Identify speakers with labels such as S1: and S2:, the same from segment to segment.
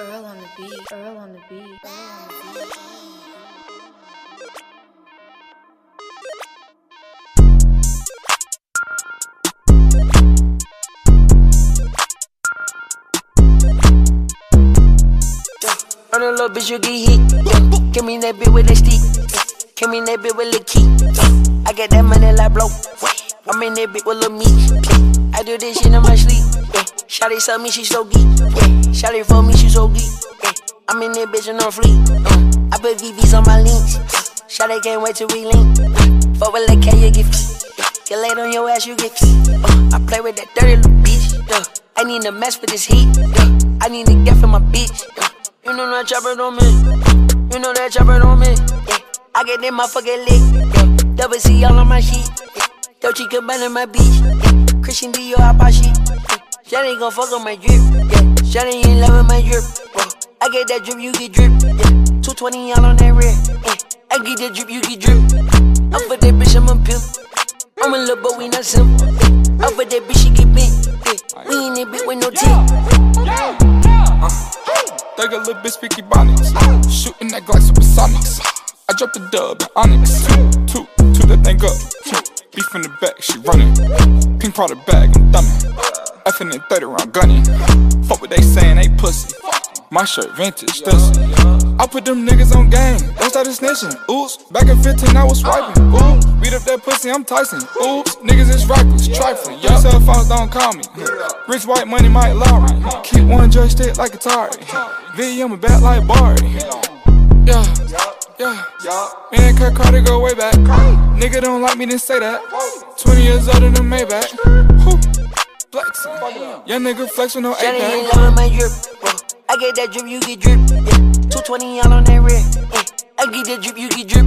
S1: Earl on the beat. Earl on the beat. Earl on the beat.
S2: On a little bitch, you get hit. Yeah. Give me that bitch with that stick. Yeah. Give me that bitch with the key. Yeah. I get that money like blow. I'm in that bitch with little meat. I do this shit in my sleep. Shawty tell me she so geek. Yeah. Shawty for me, she so geek. Yeah. I'm in that bitch and on fleek. Uh. I put VVs on my links. Yeah. Shawty can't wait to relink. Yeah. Fuck with that K, you get free. Get laid on your ass, you get free. Uh. I play with that dirty little bitch. Yeah. I need a mess with this heat. Yeah. I need to get for my bitch. Yeah. You know that chopper on me. You know that chopper on me. Yeah. I get that motherfucker lick. Yeah. Double C all on my sheet. Yeah. Dolce Gabbana my beach. Yeah. Christian Dior I buy shit. Yeah. Shawty gon' fuck on my drip. Yeah. Shawty in love with my drip. Whoa. I get that drip, you get drip. Yeah. 220 all on that red. Yeah. I get that drip, you get drip. I'm for that bitch, I'm a pimp. I'm a little but we not simple. Yeah. I'm for that bitch, she get bent. Yeah. We ain't that bitch with no tip.
S3: Uh, thug a little bitch, speaky bonnets. Shooting that glass supersonics. I dropped the dub in Onyx. Two, two that thing up. Beef in the back, she running. Pink powder bag, I'm thumbing. Effing in 30 round gunning. Fuck what they saying, they pussy. My shirt vintage, dusty. I put them niggas on game, don't start snitching. Oops, back in 15 I was swiping. Ooh, beat up that pussy, I'm Tyson. Oops, niggas is reckless, trifling. Your cell phones don't call me. Rich white money, Mike Lowrey. Keep one joystick like Atari. V, I'm a bat like Barry. Yeah, yeah. Yeah. Me and Kurt Carter go way back. Nigga don't like me, then say that. 20 years older than Maybach. Young nigga flex with no
S2: Shawty
S3: A
S2: in love with my drip. Whoa. I get that drip, you get drip. Yeah. 220 all on that red. Yeah. I get that drip, you get drip.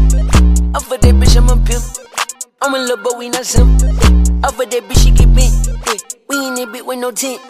S2: I'm for that bitch, I'm a pimp. I'm a little but we not simple. Yeah. I'm for that bitch, she get bent. Yeah. We ain't that bitch with no tent.